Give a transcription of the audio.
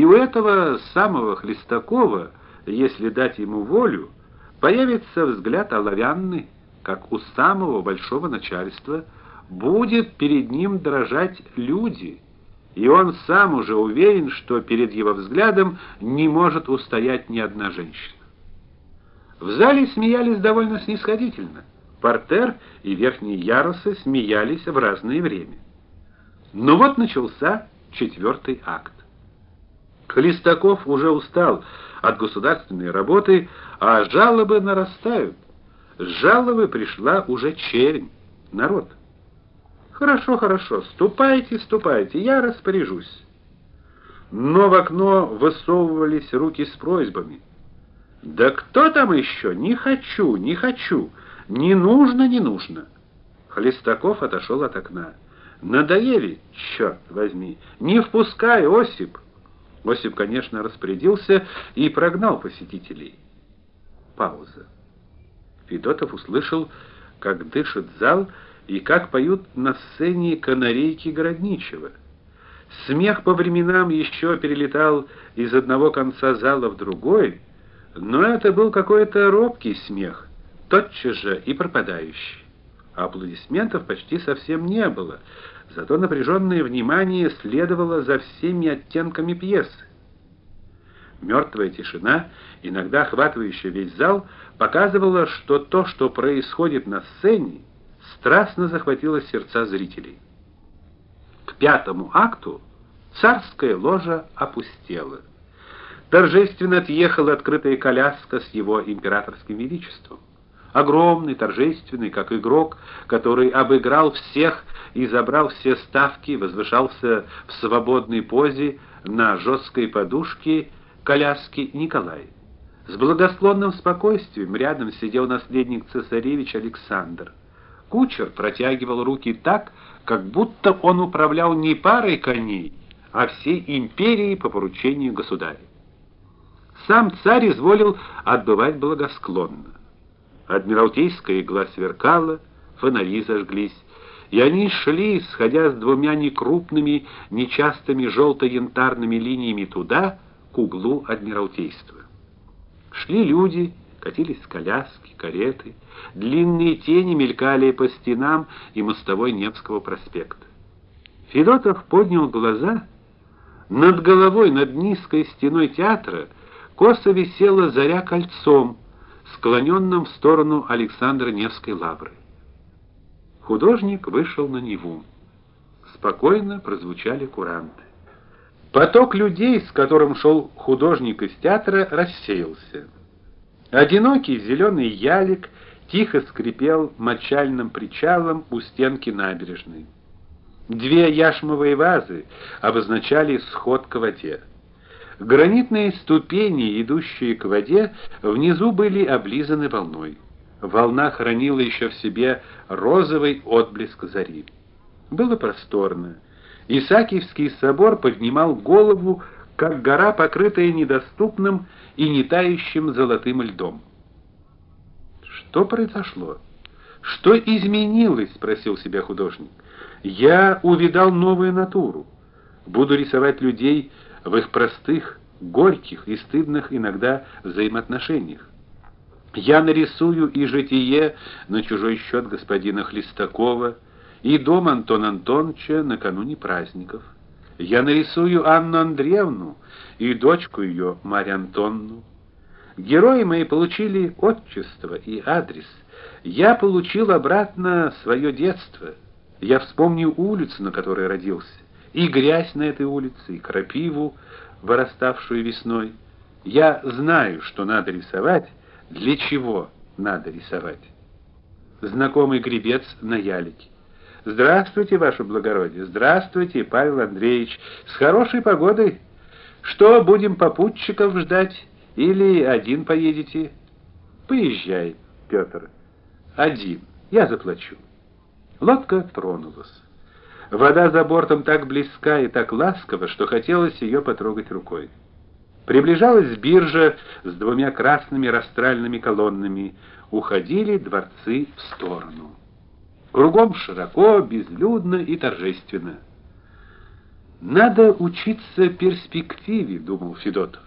И у этого самого Хлестакова, если дать ему волю, появится взгляд оловянный, как у самого большого начальства, будет перед ним дрожать люди, и он сам уже уверен, что перед его взглядом не может устоять ни одна женщина. В зале смеялись довольно снисходительно. Портер и верхние ярусы смеялись в разное время. Но вот начался четвертый акт. Хлестаков уже устал от государственной работы, а жалобы нарастают. С жалобы пришла уже чернь, народ. Хорошо, хорошо, ступайте, ступайте, я распоряжусь. Но в окно высовывались руки с просьбами. Да кто там еще? Не хочу, не хочу. Не нужно, не нужно. Хлестаков отошел от окна. Надоели, черт возьми. Не впускай, Осип. Осип, конечно, распорядился и прогнал посетителей. Пауза. Федотов услышал, как дышит зал и как поют на сцене канарейки Городничева. Смех по временам еще перелетал из одного конца зала в другой, но это был какой-то робкий смех, тотчас же и пропадающий. Аплодисментов почти совсем не было, зато напряженное внимание следовало за всеми оттенками пьесы. Мертвая тишина, иногда охватывающая весь зал, показывала, что то, что происходит на сцене, страстно захватило сердца зрителей. К пятому акту царская ложа опустела. Торжественно отъехала открытая коляска с его императорским величеством огромный, торжественный, как игрок, который обыграл всех и забрал все ставки, возвышался в свободной позе на жесткой подушке коляски Николай. С благосклонным спокойствием рядом сидел наследник цесаревич Александр. Кучер протягивал руки так, как будто он управлял не парой коней, а всей империей по поручению государя. Сам царь изволил отбывать благосклонно. Адмиралтейская игла сверкала, фонари зажглись, и они шли, сходя с двумя некрупными, нечастыми желто-янтарными линиями туда, к углу Адмиралтейства. Шли люди, катились коляски, кареты, длинные тени мелькали по стенам и мостовой Невского проспекта. Федотов поднял глаза, над головой, над низкой стеной театра, косо висела заря кольцом, склоненном в сторону Александра Невской лавры. Художник вышел на Неву. Спокойно прозвучали куранты. Поток людей, с которым шел художник из театра, рассеялся. Одинокий зеленый ялик тихо скрипел мочальным причалом у стенки набережной. Две яшмовые вазы обозначали сход к воде. Гранитные ступени, идущие к воде, внизу были облизаны волной. Волна хранила еще в себе розовый отблеск зари. Было просторно. Исаакиевский собор поднимал голову, как гора, покрытая недоступным и не тающим золотым льдом. Что произошло? Что изменилось, спросил себя художник. Я увидал новую натуру. Буду рисовать людей в их простых, горьких и стыдных иногда взаимоотношениях. Я нарисую и житие на чужой счет господина Хлестакова, и дом Антона Антоновича накануне праздников. Я нарисую Анну Андреевну и дочку ее Марию Антонну. Герои мои получили отчество и адрес. Я получил обратно свое детство. Я вспомню улицу, на которой родился и грязь на этой улице, и крапиву, выраставшую весной. Я знаю, что надо рисовать, для чего надо рисовать. Знакомый гребец на ялике. Здравствуйте, ваше благородие. Здравствуйте, Павел Андреевич. С хорошей погодой. Что будем попутчиков ждать или один поедете? Поезжай, Петр. Один. Я заплачу. Лодка тронулась. Вода за бортом так близка и так ласкова, что хотелось ее потрогать рукой. Приближалась биржа с двумя красными растральными колоннами, уходили дворцы в сторону. Кругом широко, безлюдно и торжественно. Надо учиться перспективе, думал Федотов.